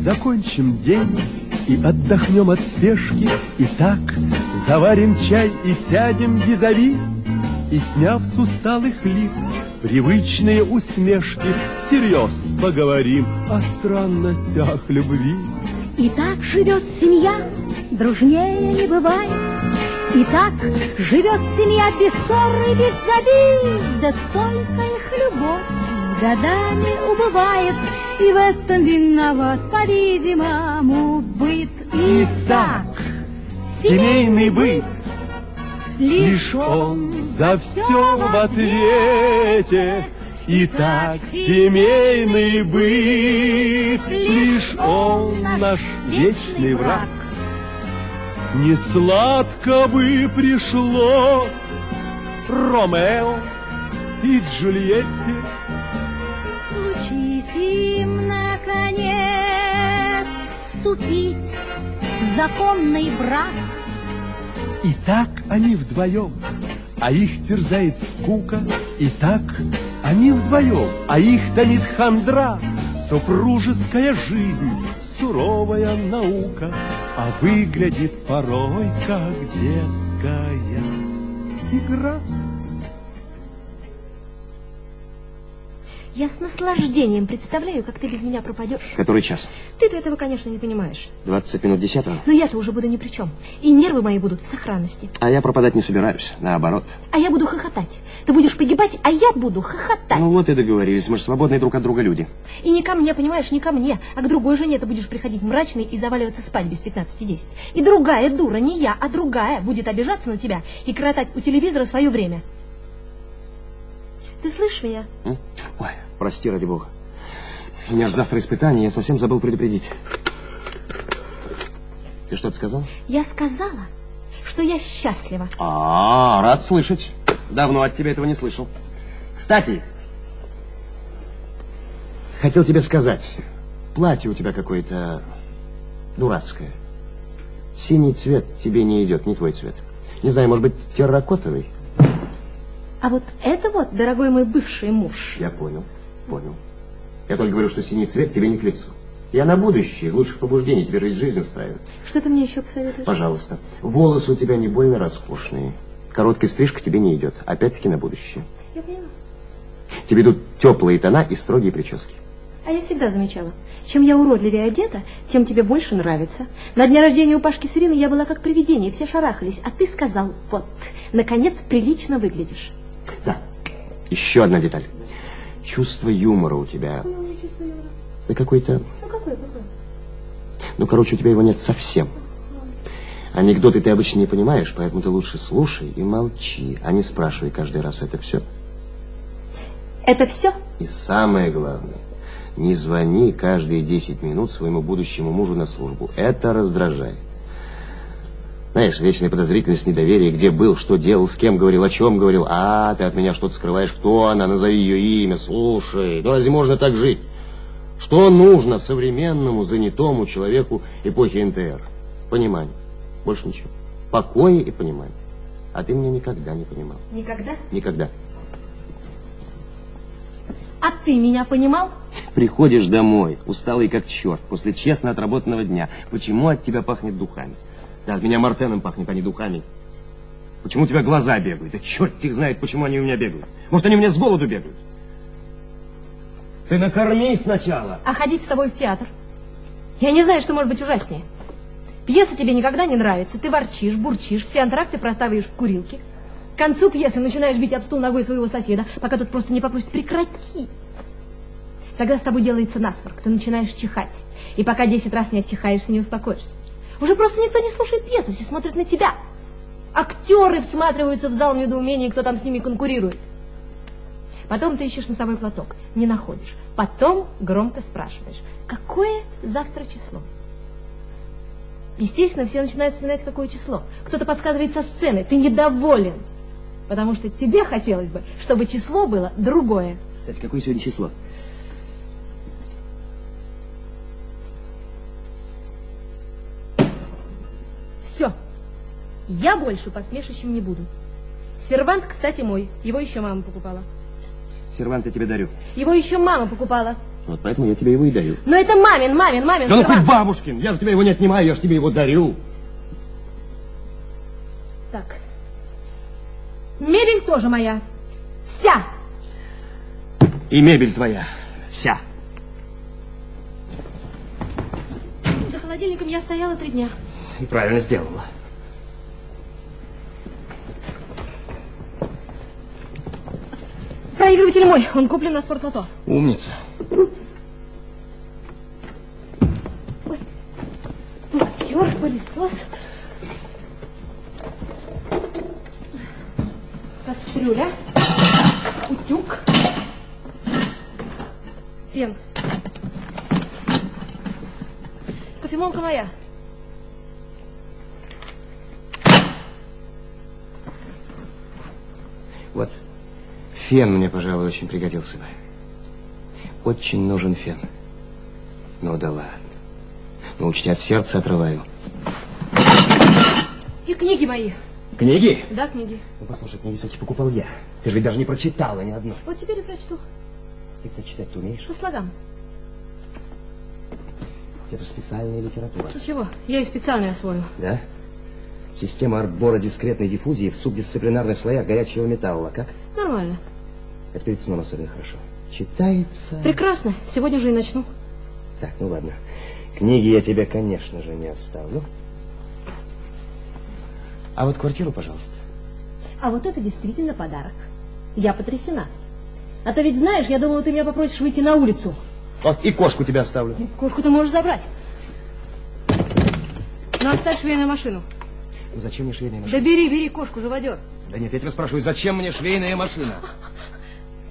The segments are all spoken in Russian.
закончим день и отдохнем от спешки. И так заварим чай и сядем визави, и, сняв с усталых лиц привычные усмешки, всерьез поговорим о странностях любви. И так живет семья, дружнее не бывает. И так живет семья без ссоры, без обид. Да только их любовь с годами убывает. И в этом виноват, по-видимому, быт. И так, семейный быт Лишь он за все в ответе. И так семейный быт, лишь он наш вечный враг. Не сладко бы пришлось Ромео и Джульетте. Случись им, наконец, вступить в законный брак. И так они вдвоем, а их терзает скука, И так они вдвоем, а их томит хандра. Супружеская жизнь, суровая наука, А выглядит порой, как детская игра. Я с наслаждением представляю, как ты без меня пропадешь. Который час? Ты-то этого, конечно, не понимаешь. 20 минут десятого. Но я-то уже буду ни при чем. И нервы мои будут в сохранности. А я пропадать не собираюсь, наоборот. А я буду хохотать. Ты будешь погибать, а я буду хохотать. Ну вот и договорились, мы же свободные друг от друга люди. И не ко мне, понимаешь, не ко мне, а к другой жене ты будешь приходить мрачный и заваливаться спать без 15-10. И другая дура, не я, а другая, будет обижаться на тебя и коротать у телевизора свое время. Ты слышишь меня? М? Ой, прости, ради бога. У меня же завтра испытание, я совсем забыл предупредить. Ты что-то сказал? Я сказала, что я счастлива. А, рад слышать. Давно от тебя этого не слышал. Кстати, хотел тебе сказать, платье у тебя какое-то дурацкое. Синий цвет тебе не идет, не твой цвет. Не знаю, может быть, терракотовый? А вот это вот, дорогой мой бывший муж. Я понял, понял. Я только говорю, что синий цвет тебе не к лицу. Я на будущее, лучших побуждений тебе жить жизнь устраиваю. Что ты мне еще посоветуешь? Пожалуйста. Волосы у тебя не больно роскошные. Короткая стрижка тебе не идет. Опять-таки на будущее. Я поняла. Тебе идут теплые тона и строгие прически. А я всегда замечала, чем я уродливее одета, тем тебе больше нравится. На дне рождения у Пашки с Ириной я была как привидение, все шарахались, а ты сказал, вот, наконец, прилично выглядишь. Да. Еще одна деталь. Чувство юмора у тебя. Ну. Да какой-то... Ну, какой, какой? Ну, короче, у тебя его нет совсем. Анекдоты ты обычно не понимаешь, поэтому ты лучше слушай и молчи, а не спрашивай каждый раз это все. Это все? И самое главное, не звони каждые 10 минут своему будущему мужу на службу. Это раздражает. Знаешь, вечная подозрительность, недоверие, где был, что делал, с кем говорил, о чем говорил. А, ты от меня что-то скрываешь, кто она, назови ее имя. Слушай, ну разве можно так жить? Что нужно современному, занятому человеку эпохи НТР? Понимание. Больше ничего. Покоя и понимание. А ты меня никогда не понимал. Никогда? Никогда. А ты меня понимал? Приходишь домой, усталый как черт, после честно отработанного дня. Почему от тебя пахнет духами? Да, от меня мартеном пахнет, а не духами. Почему у тебя глаза бегают? Да черт их знает, почему они у меня бегают. Может, они у меня с голоду бегают? Ты накорми сначала. А ходить с тобой в театр? Я не знаю, что может быть ужаснее. Пьеса тебе никогда не нравится, ты ворчишь, бурчишь, все антракты проставишь в курилке. К концу пьесы начинаешь бить об стул ногой своего соседа, пока тот просто не попросит «прекрати». Тогда с тобой делается насморк, ты начинаешь чихать. И пока десять раз не отчихаешься, не успокоишься. Уже просто никто не слушает пьесу, все смотрят на тебя. Актеры всматриваются в зал в недоумении, кто там с ними конкурирует. Потом ты ищешь носовой платок, не находишь. Потом громко спрашиваешь, какое завтра число? Естественно, все начинают вспоминать, какое число. Кто-то подсказывает со сцены, ты недоволен. Потому что тебе хотелось бы, чтобы число было другое. Кстати, какое сегодня число? Я больше посмешищем не буду. Сервант, кстати, мой. Его еще мама покупала. Сервант я тебе дарю. Его еще мама покупала. Вот поэтому я тебе его и даю. Но это мамин, мамин, мамин. Да ну сперва. хоть бабушкин, я же тебе его не отнимаю, я же тебе его дарю. Так. Мебель тоже моя. Вся. И мебель твоя вся. За холодильником я стояла три дня. И правильно сделала. Проигрыватель мой, он куплен на спортлото. Умница. Тер, пылесос. Кастрюля. Утюг. Фен. Кофемолка моя. Вот. Фен мне, пожалуй, очень пригодился бы. Очень нужен фен. Ну да ладно. Ну, учти, от сердца отрываю. И книги мои. Книги? Да, книги. Ну, послушай, книги все-таки покупал я. Ты же ведь даже не прочитала ни одну. Вот теперь и прочту. Ты, кстати, читать ты умеешь? По слогам. Это же специальная литература. Ну чего, я и специально освою. Да? Система арбора дискретной диффузии в субдисциплинарных слоях горячего металла. Как? Нормально. Это перед сном особенно хорошо. Читается. Прекрасно. Сегодня же и начну. Так, ну ладно. Книги я тебе, конечно же, не оставлю. А вот квартиру, пожалуйста. А вот это действительно подарок. Я потрясена. А то ведь знаешь, я думала, ты меня попросишь выйти на улицу. Вот, и кошку тебе оставлю. Кошку ты можешь забрать. Но оставь швейную машину. Ну зачем мне швейная машина? Да бери, бери кошку, живодер. Да нет, я тебя спрашиваю, зачем мне швейная машина?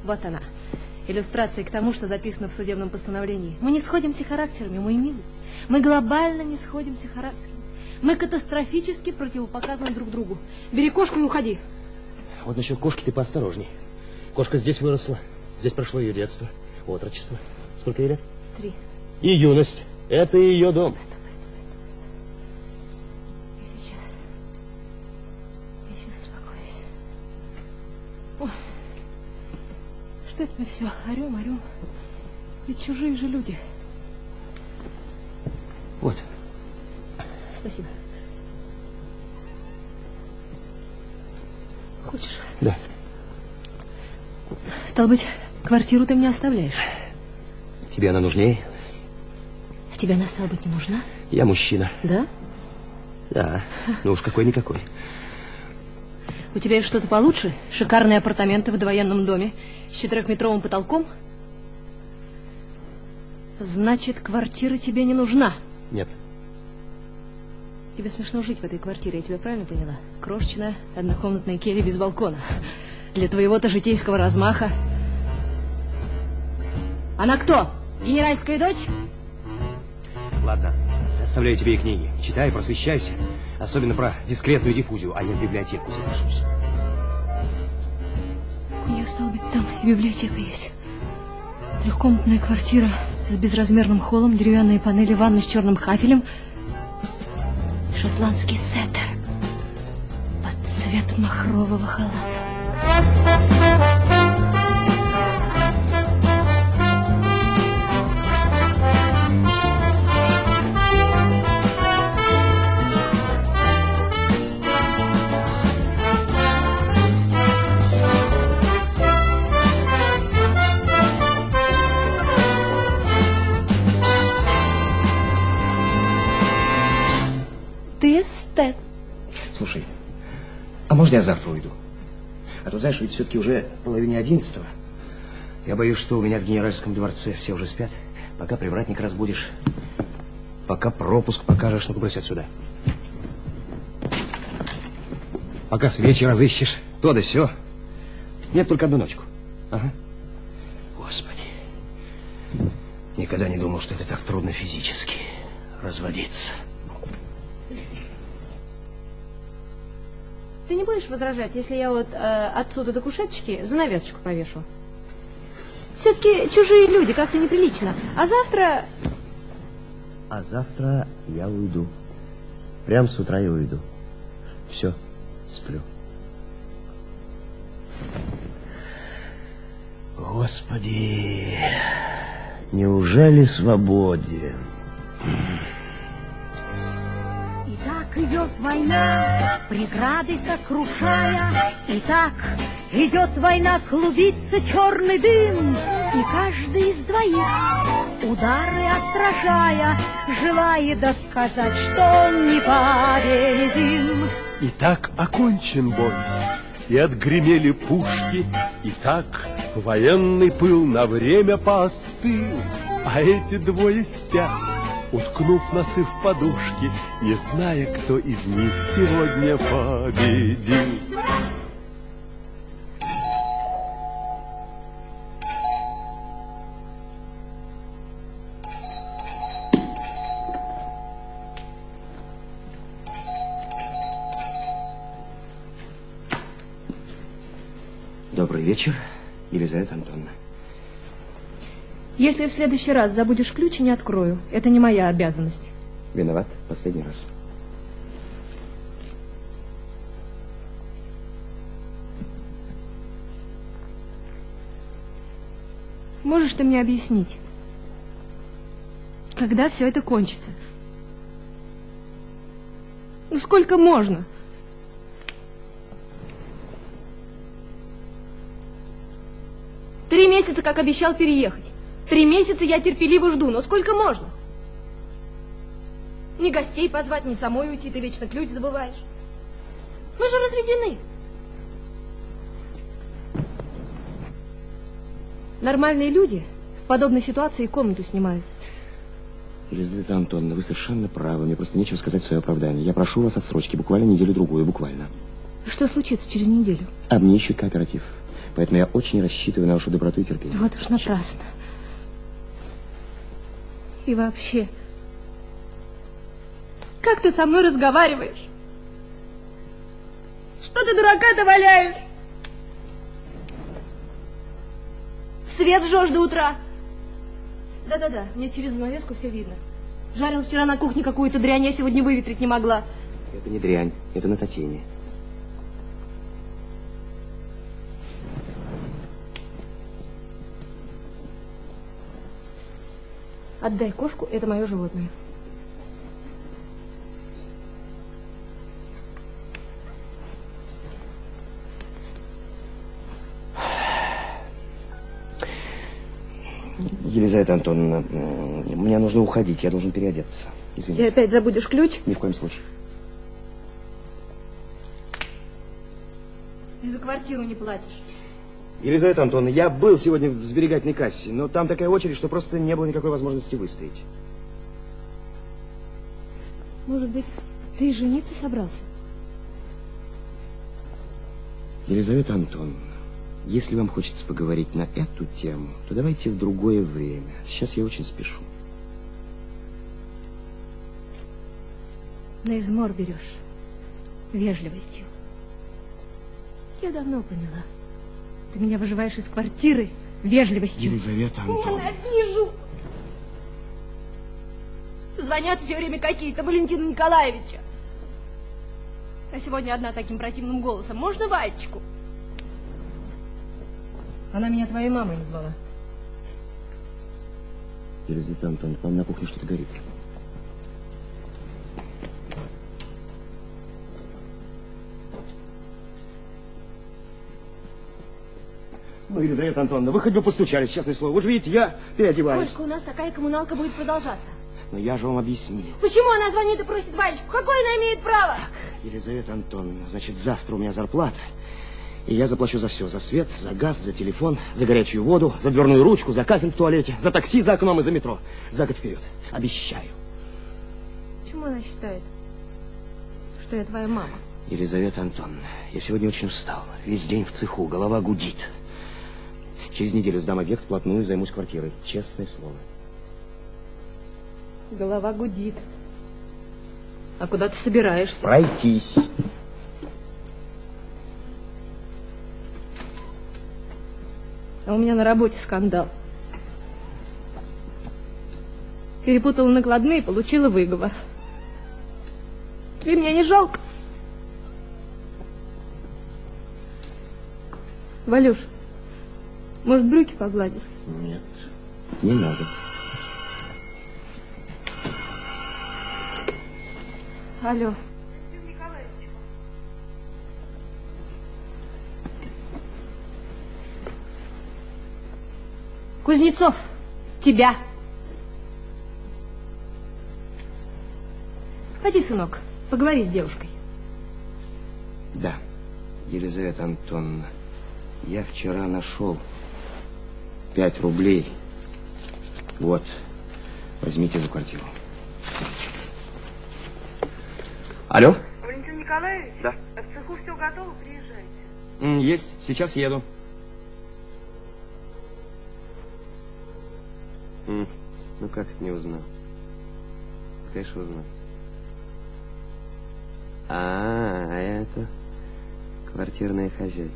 Вот она. Иллюстрация к тому, что записано в судебном постановлении. Мы не сходимся характерами, мой милый. Мы глобально не сходимся характерами. Мы катастрофически противопоказаны друг другу. Бери кошку и уходи. Вот насчет кошки ты поосторожней. Кошка здесь выросла. Здесь прошло ее детство, отрочество. Сколько ей лет? Три. И юность. Это ее дом. Я сейчас... Я сейчас успокоюсь. Ой. Это мы все орем, орем? Ведь чужие же люди. Вот. Спасибо. Хочешь? Да. Стал быть, квартиру ты мне оставляешь. Тебе она нужнее? Тебе она, стала быть, не нужна? Я мужчина. Да? Да. Ну уж какой-никакой. У тебя есть что-то получше? Шикарные апартаменты в довоенном доме с четырехметровым потолком? Значит, квартира тебе не нужна. Нет. Тебе смешно жить в этой квартире, я тебя правильно поняла? Крошечная, однокомнатная келья без балкона. Для твоего-то житейского размаха. Она кто? Генеральская дочь? Ладно. Оставляю тебе и книги. Читай, просвещайся. Особенно про дискретную диффузию, а я в библиотеку запишусь. У нее, стало быть, там и библиотека есть. Трехкомнатная квартира с безразмерным холлом, деревянные панели, ванны с черным хафелем. Шотландский сеттер под цвет махрового халата. Можно я завтра уйду? А то, знаешь, ведь все-таки уже половине одиннадцатого. Я боюсь, что у меня в генеральском дворце все уже спят. Пока привратник разбудишь, пока пропуск покажешь, ну-ка брось отсюда. Пока свечи разыщешь, то да сё. Нет, только одну ночку. Ага. Господи. Никогда не думал, что это так трудно физически разводиться. Ты не будешь возражать, если я вот э, отсюда до кушеточки занавесочку повешу? Все-таки чужие люди, как-то неприлично. А завтра... А завтра я уйду. Прям с утра я уйду. Все, сплю. Господи, Неужели свободен? Идет война, преграды сокрушая, И так идет война, клубится черный дым, И каждый из двоих, удары отражая, Желает доказать, что он непобедим. И так окончен бой, и отгремели пушки, и так военный пыл на время поостыл, а эти двое спят, уткнув носы в подушки, не зная, кто из них сегодня победил. Добрый вечер, Елизавета Антоновна. Если в следующий раз забудешь ключ, не открою. Это не моя обязанность. Виноват, последний раз. Можешь ты мне объяснить, когда все это кончится? Ну сколько можно? Три месяца, как обещал переехать. Три месяца я терпеливо жду, но сколько можно? Ни гостей позвать, ни самой уйти, ты вечно ключ забываешь. Мы же разведены. Нормальные люди в подобной ситуации комнату снимают. Елизавета Антоновна, вы совершенно правы. Мне просто нечего сказать в свое оправдание. Я прошу вас отсрочки буквально неделю-другую, буквально. Что случится через неделю? А мне еще кооператив. Поэтому я очень рассчитываю на вашу доброту и терпение. Вот уж напрасно. И вообще, как ты со мной разговариваешь? Что ты дурака-то валяешь? Свет жжешь до утра. Да-да-да, мне через занавеску все видно. Жарил вчера на кухне какую-то дрянь, я сегодня выветрить не могла. Это не дрянь, это на Отдай кошку, это мое животное. Елизавета Антоновна, м, мне нужно уходить, я должен переодеться. Ты Извините. опять забудешь ключ? Ни в коем случае. Ты за квартиру не платишь. Елизавета Антоновна, я был сегодня в сберегательной кассе, но там такая очередь, что просто не было никакой возможности выстоять. Может быть, ты жениться собрался? Елизавета Антоновна, если вам хочется поговорить на эту тему, то давайте в другое время. Сейчас я очень спешу. На измор берешь. Вежливостью. Я давно поняла. Ты меня выживаешь из квартиры вежливостью. Елизавета Антоновна. Ненавижу! Звонят все время какие-то Валентина Николаевича. А сегодня одна таким противным голосом. Можно Ваечку? Она меня твоей мамой назвала. Елизавета Антоновна, по-моему, на кухне что-то горит. Ну, Елизавета Антоновна, вы хоть бы постучались, честное слово. Вы же видите, я переодеваюсь. Колька, у нас такая коммуналка будет продолжаться. Но я же вам объяснил. Почему она звонит и просит Ваечку? Какое она имеет право? Елизавета Антоновна, значит, завтра у меня зарплата. И я заплачу за все. За свет, за газ, за телефон, за горячую воду, за дверную ручку, за кафель в туалете, за такси за окном и за метро. За год вперед. Обещаю. Почему она считает, что я твоя мама? Елизавета Антоновна, я сегодня очень устал. Весь день в цеху, голова гудит. Через неделю сдам объект, вплотную займусь квартирой. Честное слово. Голова гудит. А куда ты собираешься? Пройтись. А у меня на работе скандал. Перепутала накладные, получила выговор. И мне не жалко. Валюш, может, брюки погладить? Нет. Не надо. Алло. Кузнецов, тебя. Пойди, сынок, поговори с девушкой. Да, Елизавета Антоновна, я вчера нашел пять рублей. Вот, возьмите за квартиру. Алло? Валентин Николаевич? Да. В цеху все готово, приезжайте. Есть, сейчас еду. Ну как ты не узнал? Конечно, узнал. А, а это квартирная хозяйка.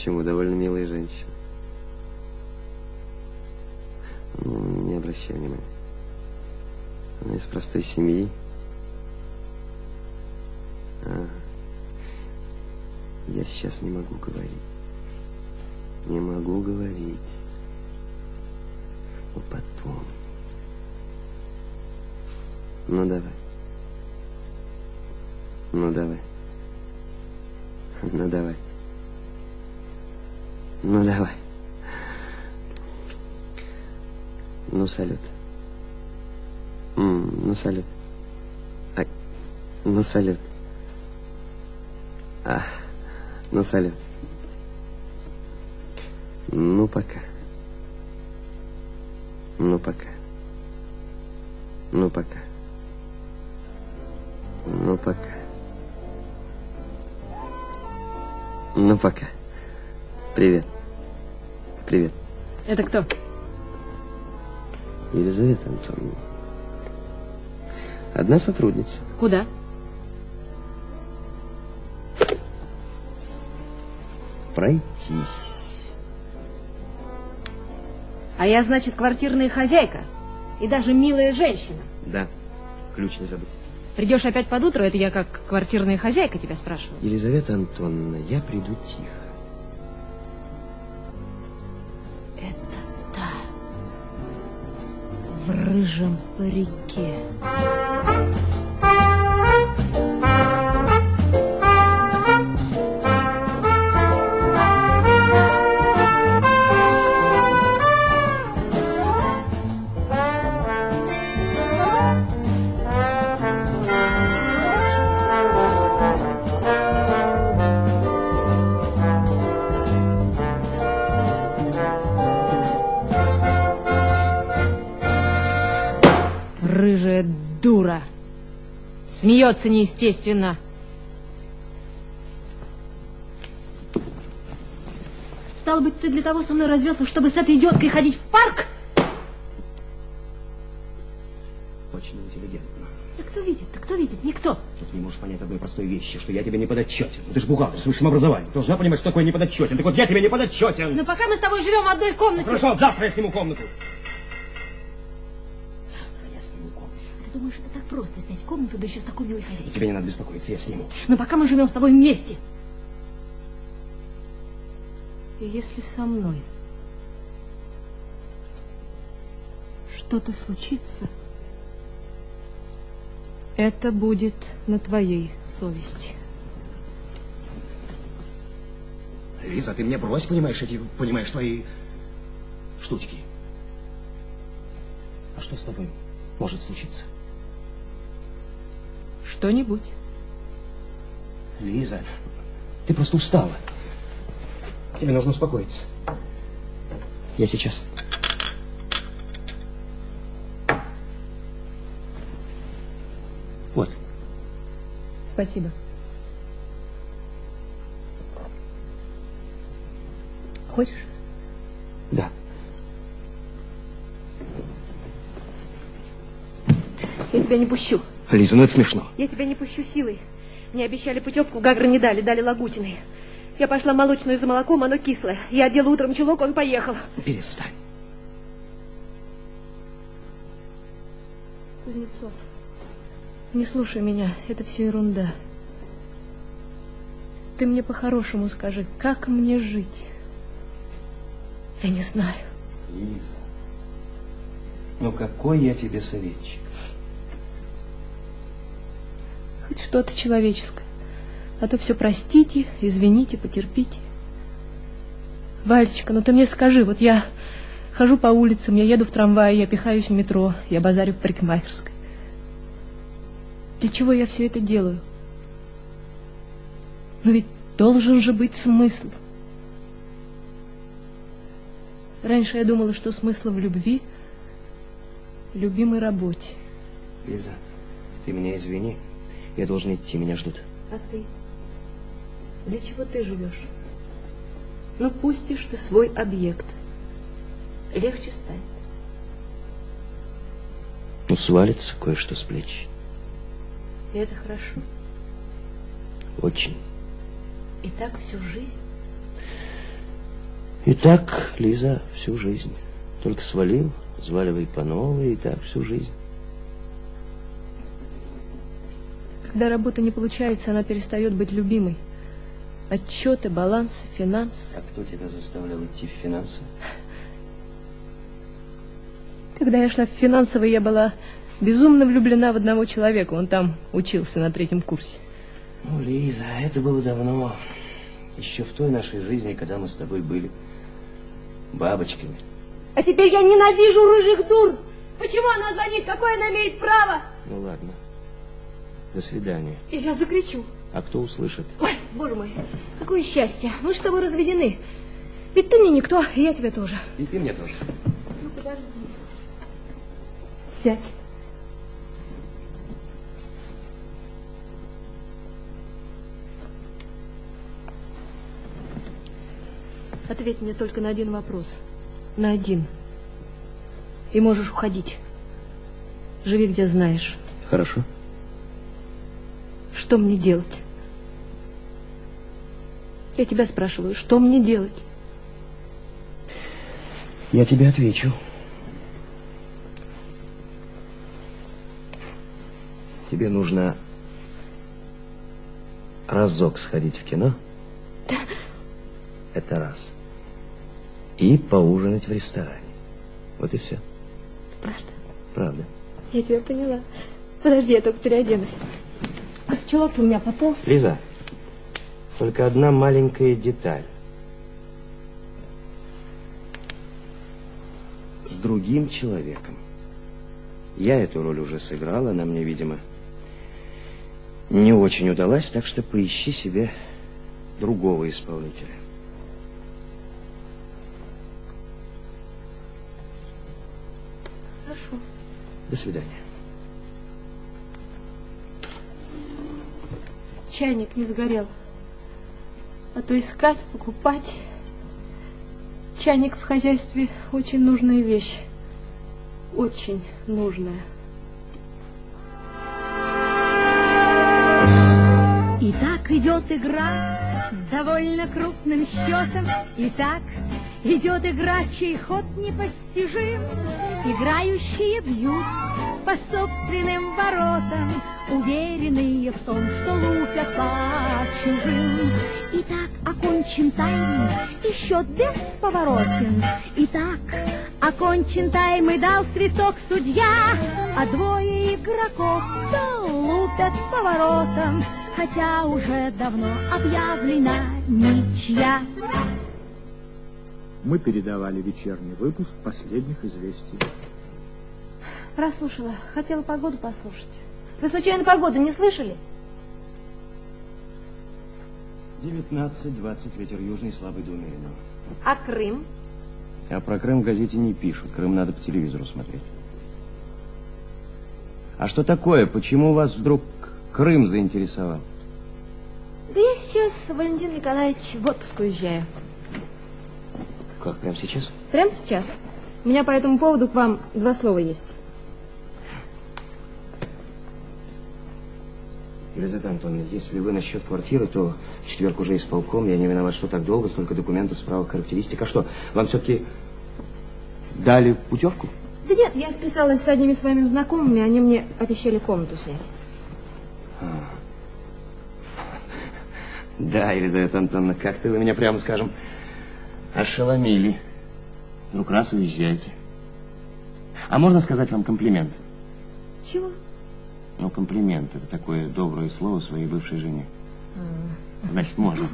Почему? Довольно милая женщина. Ну, не обращай внимания. Она из простой семьи. А, я сейчас не могу говорить. Не могу говорить. Но потом. Ну, давай. Ну, давай. Ну, давай. Ну, давай. Ну, салют. М, ну, салют. Ай, ну, салют. А, ну, салют. Ну, пока. Ну, пока. Ну, пока. Ну, пока. Ну, пока. Привет. Привет. Это кто? Елизавета Антоновна. Одна сотрудница. Куда? Пройтись. А я, значит, квартирная хозяйка. И даже милая женщина. Да. Ключ не забудь. Придешь опять под утро, это я как квартирная хозяйка тебя спрашиваю. Елизавета Антоновна, я приду тихо. В рыжем парике. Дура. Смеется неестественно. Стало быть, ты для того со мной развелся, чтобы с этой идиоткой ходить в парк? Очень интеллигентно. Да кто видит? Да кто видит? Никто. Ты не можешь понять одной простой вещи, что я тебе не подотчетен. Ну, ты же бухгалтер с высшим образованием. Должна понимать, что такое не подотчетен. Так вот, я тебе не подотчетен. Но пока мы с тобой живем в одной комнате... Хорошо, завтра я сниму комнату. Комнату, да еще с такой милой хозяйкой? Тебе не надо беспокоиться, я сниму. Но пока мы живем с тобой вместе. И если со мной что-то случится, это будет на твоей совести. Лиза, ты мне брось, понимаешь, эти, понимаешь, твои штучки. А что с тобой может случиться? Что-нибудь. Лиза, ты просто устала. Тебе нужно успокоиться. Я сейчас. Вот. Спасибо. Хочешь? Да. Я тебя не пущу. Лиза, ну это смешно. Я тебя не пущу силой. Мне обещали путевку, Гагра не дали, дали Лагутиной. Я пошла молочную за молоком, оно кислое. Я одела утром чулок, он поехал. Перестань. Кузнецов, не слушай меня, это все ерунда. Ты мне по-хорошему скажи, как мне жить? Я не знаю. Лиза, ну какой я тебе советчик? Хоть что-то человеческое. А то все простите, извините, потерпите. Валечка, ну ты мне скажи, вот я хожу по улицам, я еду в трамвае, я пихаюсь в метро, я базарю в парикмахерской. Для чего я все это делаю? Но ведь должен же быть смысл. Раньше я думала, что смысл в любви, любимой работе. Лиза, ты меня извини. Я должен идти, меня ждут. А ты? Для чего ты живешь? Ну, пустишь ты свой объект. Легче станет. Ну, свалится кое-что с плеч. И это хорошо. Очень. И так всю жизнь. И так, Лиза, всю жизнь. Только свалил, зваливай по новой, и так всю жизнь. Когда работа не получается, она перестает быть любимой. Отчеты, балансы, финансы. А кто тебя заставлял идти в финансы? Когда я шла в финансовый, я была безумно влюблена в одного человека. Он там учился на третьем курсе. Ну, Лиза, это было давно. Еще в той нашей жизни, когда мы с тобой были бабочками. А теперь я ненавижу рыжих дур. Почему она звонит? Какое она имеет право? Ну, ладно. До свидания. Я сейчас закричу. А кто услышит? Ой, боже мой, какое счастье. Мы с тобой разведены. Ведь ты мне никто, и я тебе тоже. И ты мне тоже. Ну, подожди. Сядь. Ответь мне только на один вопрос. На один. И можешь уходить. Живи, где знаешь. Хорошо. Что мне делать? Я тебя спрашиваю, что мне делать? Я тебе отвечу. Тебе нужно разок сходить в кино. Это раз. И поужинать в ресторане. Вот и все. Правда? Правда. Я тебя поняла. Подожди, я только переоденусь. Чулок у меня пополз. Лиза, только одна маленькая деталь. С другим человеком. Я эту роль уже сыграл, она мне, видимо, не очень удалась, так что поищи себе другого исполнителя. Хорошо. До свидания. Чайник не сгорел. А то искать, покупать. Чайник в хозяйстве очень нужная вещь. Очень нужная. Итак идет игра с довольно крупным счетом. Итак идет игра, чей ход непостижим. Играющие бьют по собственным воротам, уверенные в том, что лупят по чужим. Итак, окончен тайм, и счет бесповоротен. Итак, окончен тайм, и дал свисток судья, а двое игроков все лупят по воротам, хотя уже давно объявлена ничья. Мы передавали вечерний выпуск последних известий. Прослушала. Хотела погоду послушать. Вы случайно погоду не слышали? 19-20, ветер южный, слабый до умеренного. А Крым? А про Крым в газете не пишут. Крым надо по телевизору смотреть. А что такое? Почему вас вдруг Крым заинтересовал? Да я сейчас, Валентин Николаевич, в отпуск уезжаю. Как, прямо сейчас? Прямо сейчас. У меня по этому поводу к вам два слова есть. Елизавета Антоновна, если вы насчет квартиры, то в четверг уже исполком. Я не виноват, что так долго, столько документов, справок, характеристик. А что, вам все-таки дали путевку? Да нет, я списалась с одними своими знакомыми, они мне обещали комнату снять. Да, Елизавета Антоновна, как-то вы меня, прямо скажем, ошеломили. Вдруг раз уезжаете. А можно сказать вам комплимент? Чего? Ну, комплимент – это такое доброе слово своей бывшей жене. Значит, можно.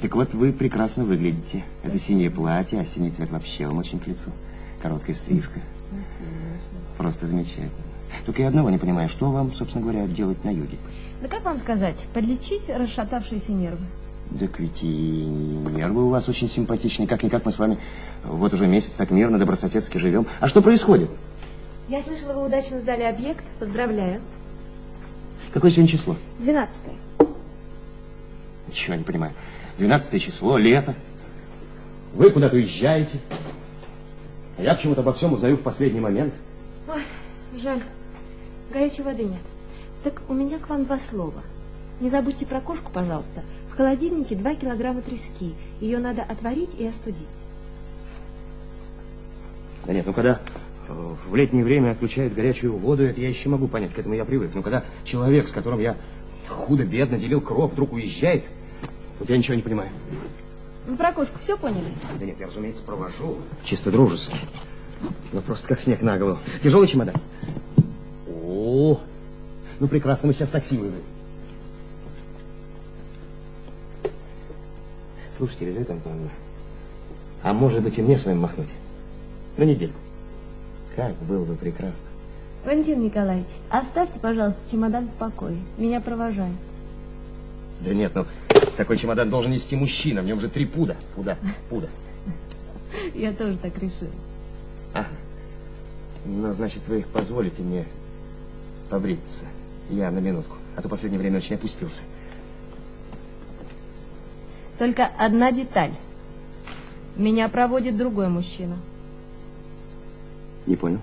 Так вот, вы прекрасно выглядите. Это синее платье, а синий цвет вообще вам очень к лицу. Короткая стрижка. Просто замечательно. Только я одного не понимаю, что вам, собственно говоря, делать на юге? Да как вам сказать, подлечить расшатавшиеся нервы. Так ведь и нервы у вас очень симпатичные. Как-никак мы с вами вот уже месяц так мирно, добрососедски живем. А что происходит? Я слышала, вы удачно сдали объект. Поздравляю. Какое сегодня число? Двенадцатое. Ничего не понимаю. 12 число, лето. Вы куда-то уезжаете. А я почему-то обо всем узнаю в последний момент. Ой, жаль. Горячей воды нет. Так у меня к вам два слова. Не забудьте про кошку, пожалуйста. В холодильнике два килограмма трески. Ее надо отварить и остудить. Да нет, ну когда в летнее время отключают горячую воду, это я еще могу понять, к этому я привык. Но когда человек, с которым я худо-бедно делил кров, вдруг уезжает, вот я ничего не понимаю. Вы про кошку все поняли? Да нет, я, разумеется, провожу. Чисто дружески. Ну, просто как снег на голову. Тяжелый чемодан? О, ну прекрасно, мы сейчас такси вызовем. Слушайте, Елизавета Антоновна, а может быть и мне с вами махнуть? На недельку. Как было бы прекрасно. Валентин Николаевич, оставьте, пожалуйста, чемодан в покое. Меня провожают. Да нет, ну, такой чемодан должен нести мужчина, в нем же три пуда. Пуда, пуда. Я тоже так решила. А, ну, значит, вы позволите мне побриться. Я на минутку, а то последнее время очень опустился. Только одна деталь. Меня проводит другой мужчина. Не понял.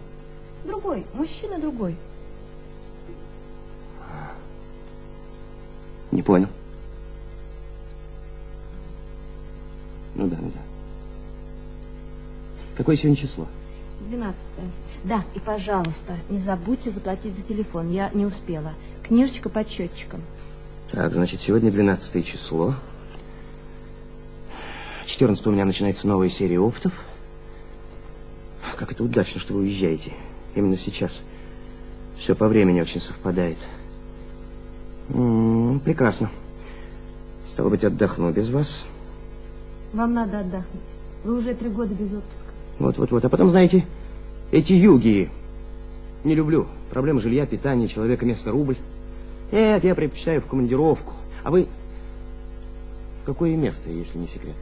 Другой, мужчина другой. Не понял. Ну да, ну да. Какое сегодня число? Двенадцатое. Да, и, пожалуйста, не забудьте заплатить за телефон. Я не успела. Книжечка под счетчиком. Так, значит, сегодня 12 число. 14 у меня начинается новая серия опытов. Это удачно, что вы уезжаете. Именно сейчас. Все по времени очень совпадает. М, прекрасно. Стало быть, отдохну без вас. Вам надо отдохнуть. Вы уже три года без отпуска. Вот-вот-вот. А потом, знаете, эти юги не люблю. Проблема жилья, питания, человека, место, рубль. Нет, я предпочитаю в командировку. А вы в какое место, если не секрет?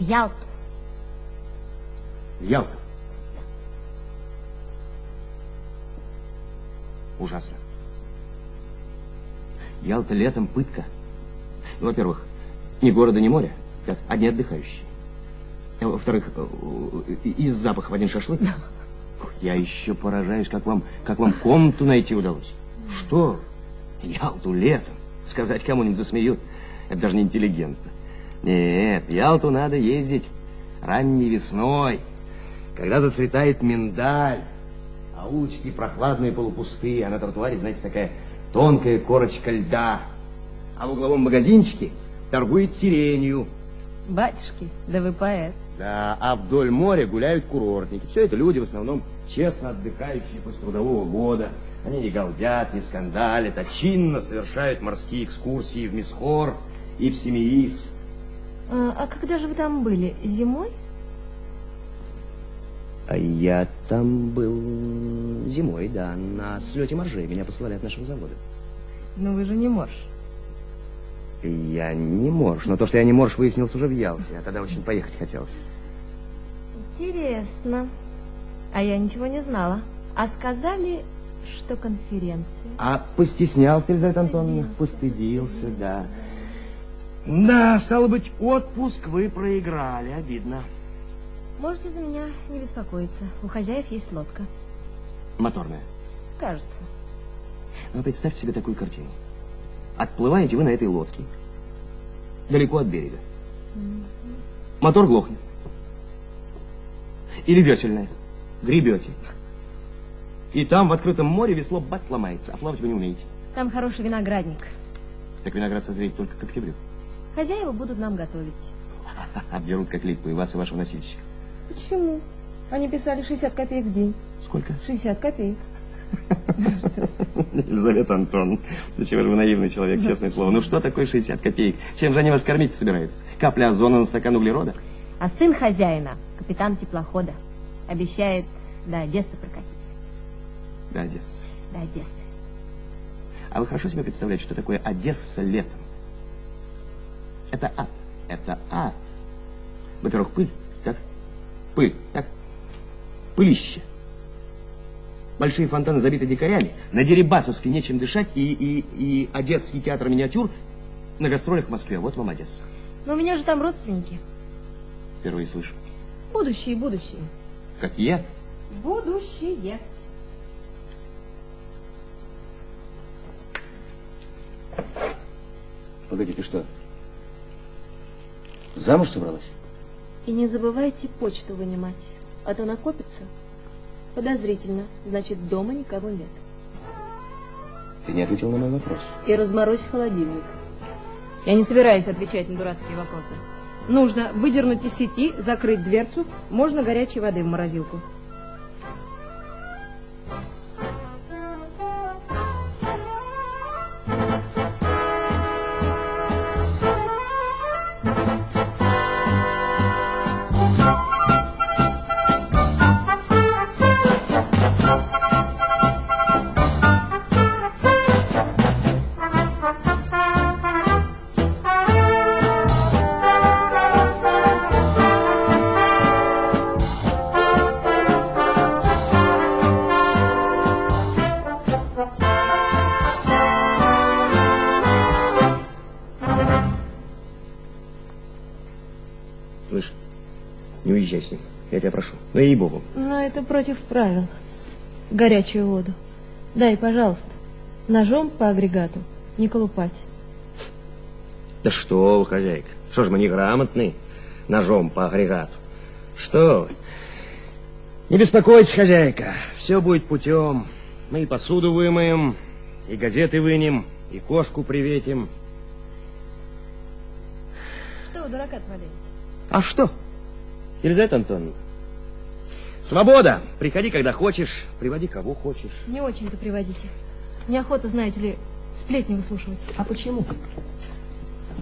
В Ялту. В Ялту. Ужасно. Ялта летом пытка. Во-первых, ни города, ни моря. Так, одни отдыхающие. А Во-вторых, э, из запаха в один шашлык. Я еще поражаюсь, как вам, как вам комнату найти удалось. Что? Ялту летом. Сказать кому-нибудь засмеют. Это даже не интеллигентно. Нет, в Ялту надо ездить ранней весной, когда зацветает миндаль, а улочки прохладные, полупустые, а на тротуаре, знаете, такая тонкая корочка льда. А в угловом магазинчике торгует сиренью. Батюшки, да вы поэт. Да, а вдоль моря гуляют курортники. Все это люди в основном честно отдыхающие после трудового года. Они не галдят, не скандалят, а чинно совершают морские экскурсии в Мисхор и в Семиис. А, а когда же вы там были? Зимой? А я там был зимой, да, на слете моржей. Меня послали от нашего завода. Ну вы же не морж. Я не морж, но то, что я не морж, выяснилось уже в Ялте. А тогда очень поехать хотелось. Интересно. А я ничего не знала. А сказали, что конференция. А постеснялся, Елизавета Антоновна? Постыдился, да. Да, стало быть, отпуск вы проиграли, обидно. Можете за меня не беспокоиться. У хозяев есть лодка. Моторная. Кажется. Ну, представьте себе такую картину. Отплываете вы на этой лодке. Далеко от берега. Мотор глохнет. Или весельная. Гребете. И там, в открытом море, весло бац сломается, а плавать вы не умеете. Там хороший виноградник. Так виноград созреет только к октябрю. Хозяева будут нам готовить. Обдерут как липу и вас, и вашего носильщика. Почему? Они писали 60 копеек в день. Сколько? 60 копеек. Елизавета Антоновна, да чего же вы наивный человек, честное слово. Ну что такое 60 копеек? Чем же они вас кормить собираются? Капля озона на стакан углерода? А сын хозяина, капитан теплохода, обещает до Одессы прокатить. Да, Одесса. До Одессы. А вы хорошо себе представляете, что такое Одесса летом? Это ад. Это ад. Во-первых, пыль? Пыль, так? Пылище. Большие фонтаны забиты дикарями. На Дерибасовской нечем дышать. И, и, и Одесский театр миниатюр на гастролях в Москве. Вот вам Одесса. Но у меня же там родственники. Впервые слышу. Будущие, будущие. Какие? Будущие. Погоди, ты что? Замуж собралась? И не забывайте почту вынимать, а то накопится. Подозрительно, значит, дома никого нет. Ты не ответил на мой вопрос. И разморозь холодильник. Я не собираюсь отвечать на дурацкие вопросы. Нужно выдернуть из сети, закрыть дверцу, можно горячей воды в морозилку. Ну, ей-богу. Но это против правил. Горячую воду. Дай, пожалуйста. Ножом по агрегату. Не колупать. Да что вы, хозяйка. Что ж мы неграмотные? Ножом по агрегату. Что вы? Не беспокойтесь, хозяйка. Все будет путем. Мы и посуду вымоем, и газеты вынем, и кошку приветим. Что вы дурака валяете? А что? Елизавета Антоновна, свобода. Приходи, когда хочешь, приводи кого хочешь. Не очень-то приводите. Неохота, знаете ли, сплетни выслушивать. А почему?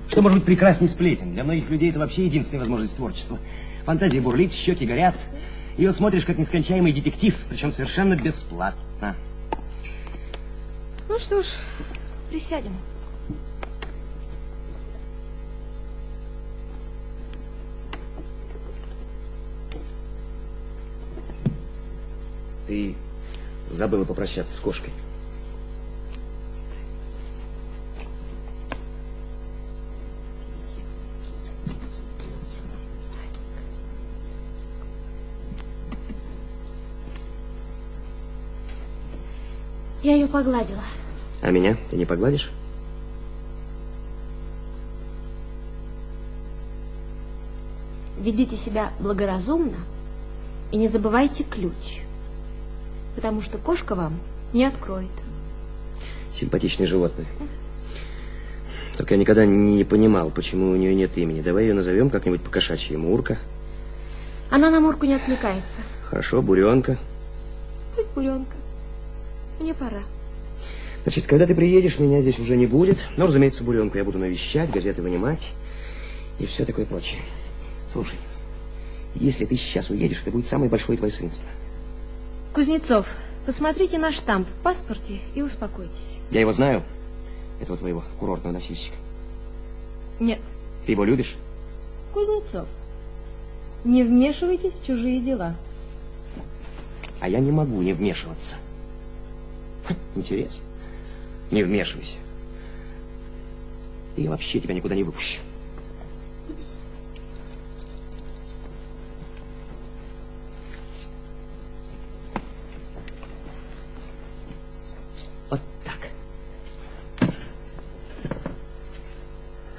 Что может быть прекрасней сплетен? Для многих людей это вообще единственная возможность творчества. Фантазия бурлит, щеки горят. И вот смотришь, как нескончаемый детектив, причем совершенно бесплатно. Ну что ж, присядем. Ты забыла попрощаться с кошкой. Я ее погладила. А меня ты не погладишь? Ведите себя благоразумно и не забывайте ключ, потому что кошка вам не откроет. Симпатичное животное. Только я никогда не понимал, почему у нее нет имени. Давай ее назовем как-нибудь по-кошачьи. Мурка. Она на Мурку не отвлекается. Хорошо, Буренка. Пусть буренка. Мне пора. Значит, когда ты приедешь, меня здесь уже не будет. Но, разумеется, Буренку я буду навещать, газеты вынимать и все такое прочее. Слушай, если ты сейчас уедешь, это будет самое большое твое свинство. Кузнецов, посмотрите на штамп в паспорте и успокойтесь. Я его знаю, этого твоего курортного носильщика. Нет, Ты его любишь? Кузнецов, не вмешивайтесь в чужие дела. А я не могу не вмешиваться. Ха, Интересно. Не вмешивайся. И я вообще тебя никуда не выпущу.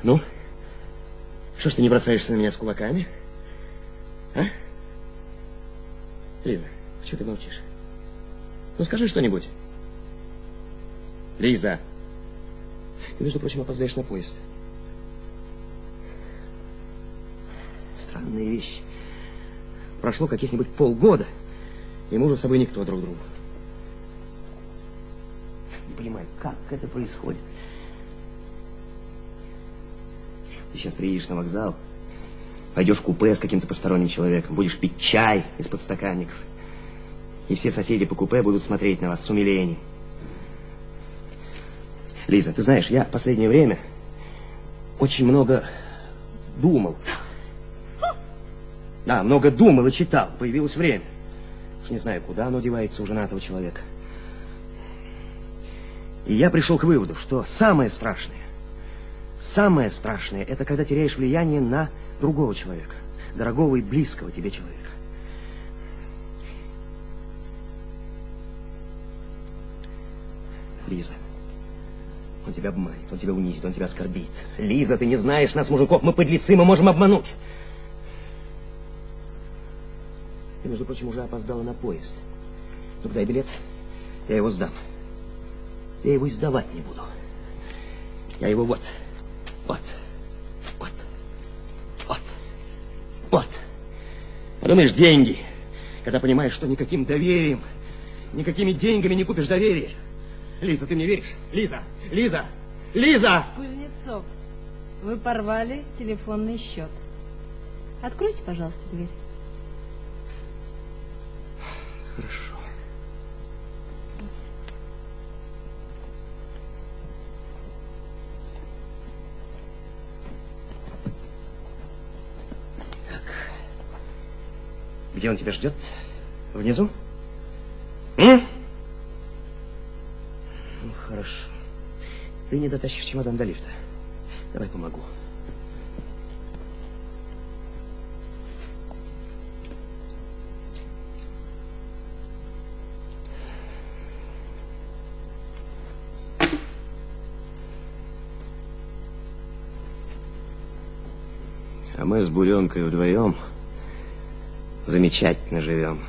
Ну, что ж ты не бросаешься на меня с кулаками? А? Лиза, что ты молчишь? Ну, скажи что-нибудь. Лиза. Ты, между прочим, опоздаешь на поезд. Странная вещь. прошло каких-нибудь полгода, и мы с собой никто друг другу. Не понимаю, как это происходит. Ты сейчас приедешь на вокзал, пойдешь в купе с каким-то посторонним человеком, будешь пить чай из подстаканников, и все соседи по купе будут смотреть на вас с умилением. Лиза, ты знаешь, я в последнее время очень много думал. Да, много думал и читал. Появилось время. Уж не знаю, куда оно девается у женатого человека. И я пришел к выводу, что самое страшное, самое страшное, это когда теряешь влияние на другого человека, дорогого и близкого тебе человека. Лиза, он тебя обманет, он тебя унизит, он тебя оскорбит. Лиза, ты не знаешь нас, мужиков, мы подлецы, мы можем обмануть. Ты, между прочим, уже опоздала на поезд. Ну, дай билет, я его сдам. Я его издавать не буду. Я его вот, Подумаешь, деньги, когда понимаешь, что никаким доверием, никакими деньгами не купишь доверие. Лиза, ты мне веришь? Лиза, Лиза, Лиза! Кузнецов, вы порвали телефонный счет. Откройте, пожалуйста, дверь. Хорошо. Где он тебя ждет? Внизу? М? Ну, хорошо. Ты не дотащишь чемодан до лифта. Давай помогу. А мы с Буренкой вдвоем замечательно живем.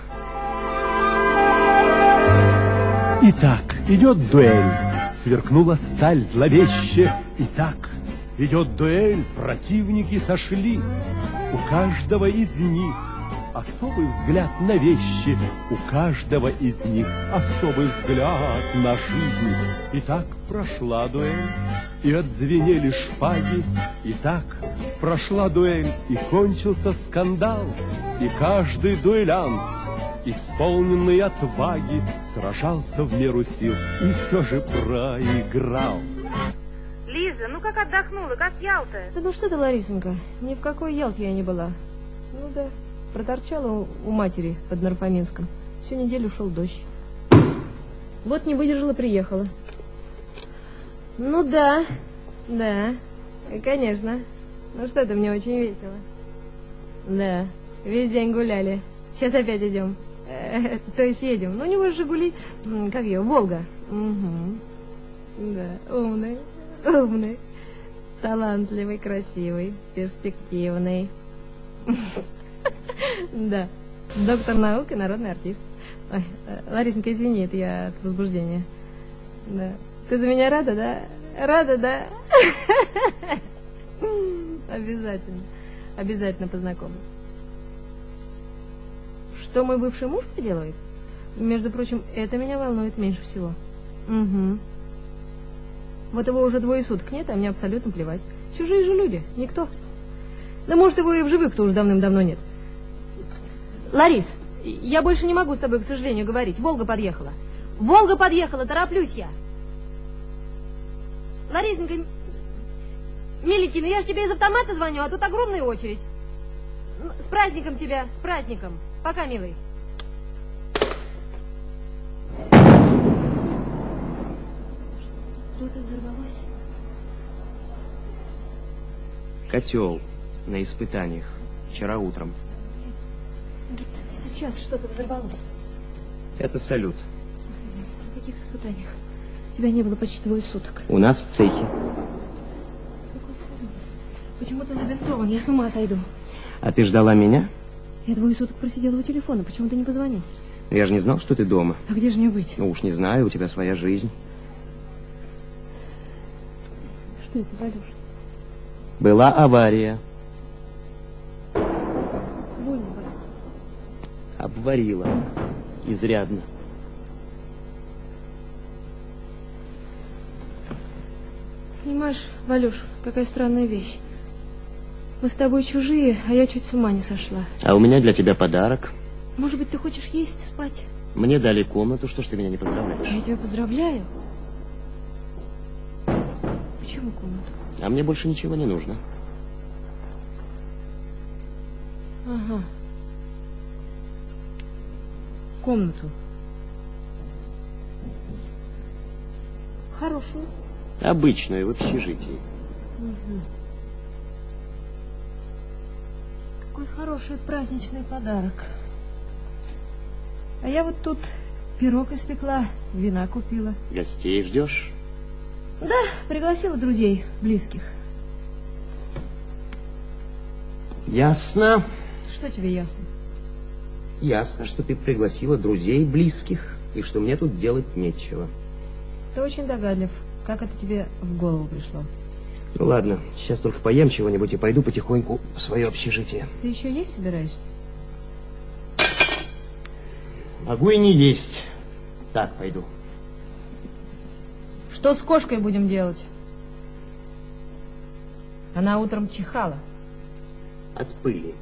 Итак, идет дуэль, сверкнула сталь зловеще. Итак, идет дуэль, противники сошлись. У каждого из них особый взгляд на вещи, у каждого из них особый взгляд на жизнь. Итак, прошла дуэль, и отзвенели шпаги. Итак, прошла дуэль, и кончился скандал, и каждый дуэлянт исполненный отваги, сражался в меру сил и все же проиграл. Лиза, ну как отдохнула, как Ялта? Да ну что ты, Ларисенька, ни в какой Ялте я не была. Ну да, проторчала у, у матери под Нарфоминском. Всю неделю шел дождь. Вот не выдержала, приехала. Ну да, да, конечно. Ну что ты, мне очень весело. Да, весь день гуляли. Сейчас опять идем. Э, то есть едем. Ну, у него Жигули, как ее, Волга. Угу. Да, умный, умный, талантливый, красивый, перспективный. Да, доктор наук и народный артист. Ой, э, Ларисенька, извини, это я от возбуждения. Да. Ты за меня рада, да? Рада, да? Обязательно. Обязательно познакомлю. Что мой бывший муж делает? Между прочим, это меня волнует меньше всего. Угу. Вот его уже двое суток нет, а мне абсолютно плевать. Чужие же люди, никто. Да может, его и в живых-то уже давным-давно нет. Ларис, я больше не могу с тобой, к сожалению, говорить. Волга подъехала. Волга подъехала, тороплюсь я. Ларисенька, миленький, ну я ж тебе из автомата звоню, а тут огромная очередь. Ну, С праздником тебя, с праздником. Пока, милый. Что-то взорвалось. Котел на испытаниях вчера утром. Вот сейчас что-то взорвалось. Это салют. На каких испытаниях? Тебя не было почти двое суток. У нас в цехе. Почему ты забинтован? Я с ума сойду. А ты ждала меня? Я двое суток просидела у телефона. Почему ты не позвонил? Я же не знал, что ты дома. А где же мне быть? Ну уж не знаю, у тебя своя жизнь. Что это, Валюш? Была авария. Больно, Валюш. Обварила. Изрядно. Понимаешь, Валюш, какая странная вещь. Мы с тобой чужие, а я чуть с ума не сошла. А у меня для тебя подарок. Может быть, ты хочешь есть, спать? Мне дали комнату, что ж ты меня не поздравляешь? Я тебя поздравляю. Почему комнату? А мне больше ничего не нужно. Ага. Комнату. Хорошую. Обычную, в общежитии. Какой хороший праздничный подарок. А я вот тут пирог испекла, вина купила. Гостей ждешь? Да, пригласила друзей, близких. Ясно. Что тебе ясно? Ясно, что ты пригласила друзей близких, и что мне тут делать нечего. Ты очень догадлив. Как это тебе в голову пришло? Ну ладно, сейчас только поем чего-нибудь и пойду потихоньку в свое общежитие. Ты еще есть собираешься? Могу и не есть. Так, пойду. Что с кошкой будем делать? Она утром чихала. От пыли.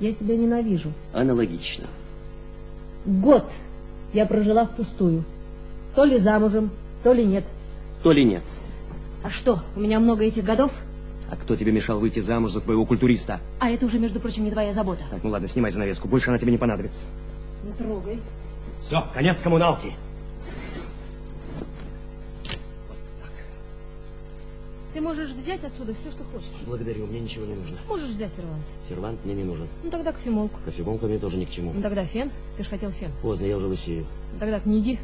Я тебя ненавижу. Аналогично. Год я прожила впустую. То ли замужем, то ли нет. То ли нет. А что, у меня много этих годов? А кто тебе мешал выйти замуж за твоего культуриста? А это уже, между прочим, не твоя забота. Так, ну ладно, снимай занавеску. Больше она тебе не понадобится. Не трогай. Все, конец коммуналки. Ты можешь взять отсюда все, что хочешь. Благодарю, мне ничего не нужно. Можешь взять сервант. Сервант мне не нужен. Ну тогда кофемолку. Кофемолка мне тоже ни к чему. Ну тогда фен. Ты же хотел фен. Поздно, я уже лысею. Ну тогда книги.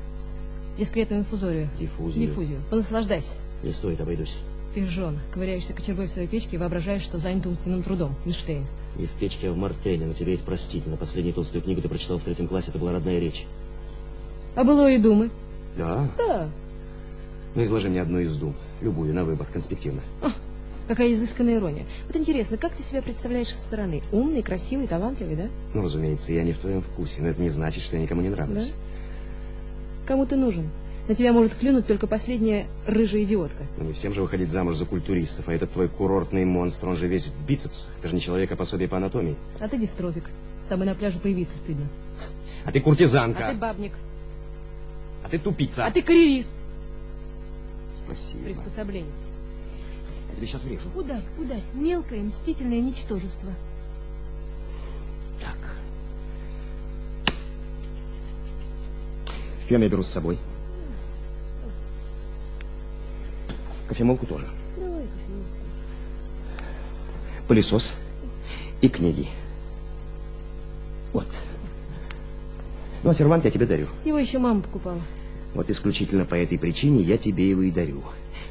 Дискретную инфузорию. Диффузию. Диффузию. Понаслаждайся. Не стоит, обойдусь. Пижон, ковыряешься кочергой в своей печке и воображаешь, что занят умственным трудом. Эйнштейн. Не в печке, а в мартеле, но тебе это простительно. Последнюю толстую книгу ты прочитал в третьем классе, это была родная речь. А было и думы. Да? Да. Ну, изложи мне одну из дум. Любую, на выбор, конспективно. Какая изысканная ирония. Вот интересно, как ты себя представляешь со стороны? Умный, красивый, талантливый, да? Ну, разумеется, я не в твоем вкусе, но это не значит, что я никому не нравлюсь. Кому ты нужен? На тебя может клюнуть только последняя рыжая идиотка. Но не всем же выходить замуж за культуристов, а этот твой курортный монстр, он же весь в бицепсах. Ты же не человек, а пособие по анатомии. А ты дистрофик. С тобой на пляже появиться стыдно. А ты куртизанка. А ты бабник. А ты тупица. А ты карьерист. Спасибо. Приспособленец. Я тебе сейчас врежу. Ударь, ударь. Мелкое, мстительное ничтожество. Так. Фен я беру с собой. Кофемолку тоже. Пылесос и книги. Вот. Ну, а сервант я тебе дарю. Его еще мама покупала. Вот исключительно по этой причине я тебе его и дарю.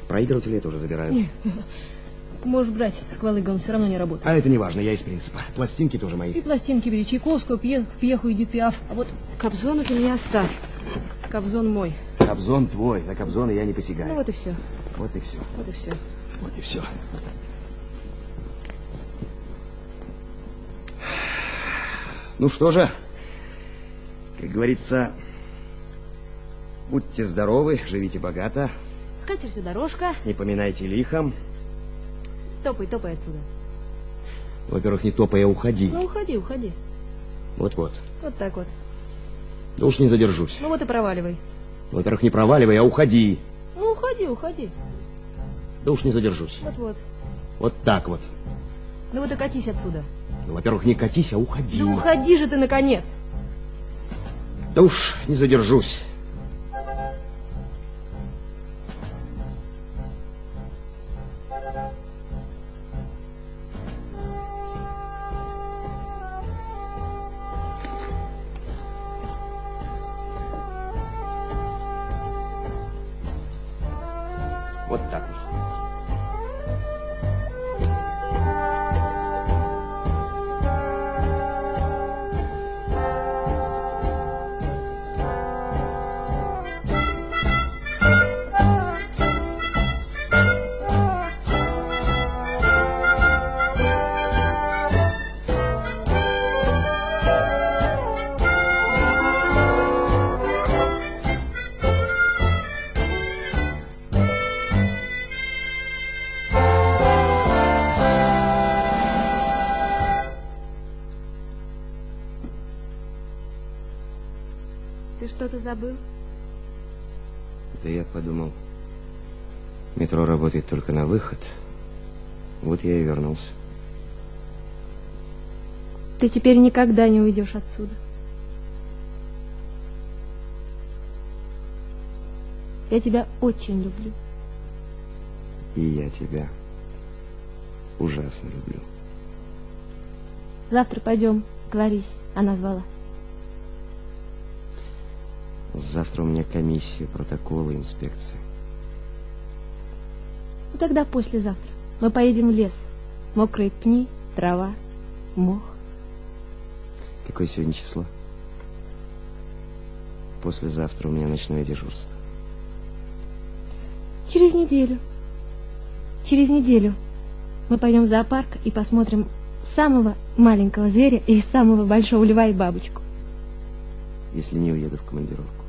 Проигрыватель я тоже забираю. Можешь брать, сквалыга, он все равно не работает. А это не важно, я из принципа. Пластинки тоже И мои. пластинки бери, Чайковского, Пьех, Пьеху и Дюпиаф. А вот Кобзона ты мне оставь. Кобзон мой. Кобзон твой, на Кобзона я не посягаю. Ну вот и все. вот и все. Вот и все. Вот и все. Ну что же, как говорится, будьте здоровы, живите богато, Скатертью дорожка. не поминайте лихом. Топай, топай отсюда. Во-первых, не топай, а уходи. Ну, уходи, уходи. Вот-вот. Вот так вот. Да уж не задержусь. Ну вот и проваливай. Во-первых, не проваливай, а уходи. Ну, уходи, уходи. Да уж не задержусь. Вот-вот. Вот так вот. Ну вот и катись отсюда. Ну, во-первых, не катись, а уходи. Да уходи же ты, наконец. Да уж не задержусь. Что-то забыл? Да я подумал, метро работает только на выход. Вот я и вернулся. Ты теперь никогда не уйдешь отсюда. Я тебя очень люблю. И я тебя ужасно люблю. Завтра пойдем к Ларисе. Она звала. Завтра у меня комиссия, протоколы, инспекция. Ну тогда послезавтра. Мы поедем в лес. Мокрые пни, трава, мох. Какое сегодня число? Послезавтра у меня ночное дежурство. Через неделю. Через неделю мы пойдем в зоопарк и посмотрим самого маленького зверя и самого большого льва и бабочку. Если не уеду в командировку.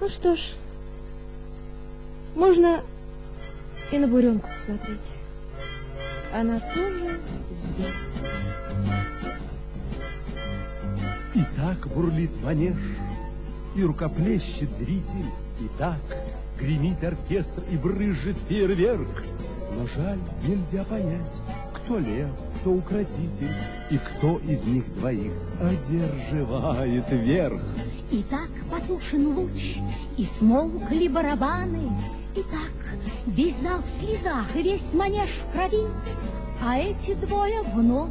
Ну что ж, можно и на буренку посмотреть. Она тоже зверь. И так бурлит манеж, и рукоплещет зритель, и так гремит оркестр и брызжет фейерверк. Но жаль, нельзя понять, кто лев, кто укротитель, и кто из них двоих одерживает верх. И так потушен луч, и смолкли барабаны, И так весь зал в слезах, и весь манеж в крови, А эти двое вновь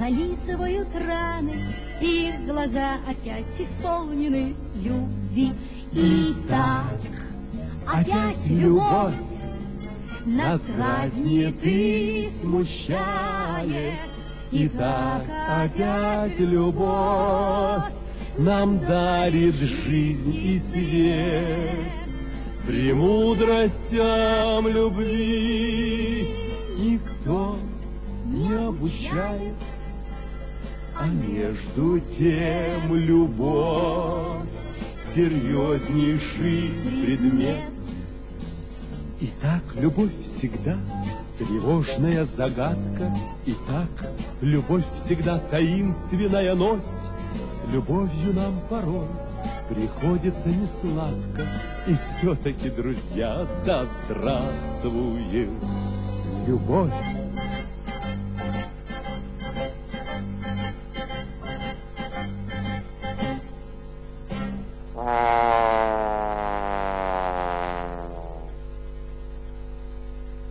зализывают раны, И их глаза опять исполнены любви. И так опять любовь. нас разнит и смущает, И так опять любовь нам дарит жизнь и свет. Премудростям любви никто не обучает, а между тем любовь серьезнейший предмет. И так любовь всегда тревожная загадка, И так любовь всегда таинственная ночь. С любовью нам порой приходится не сладко, И все-таки, друзья, да здравствует любовь. А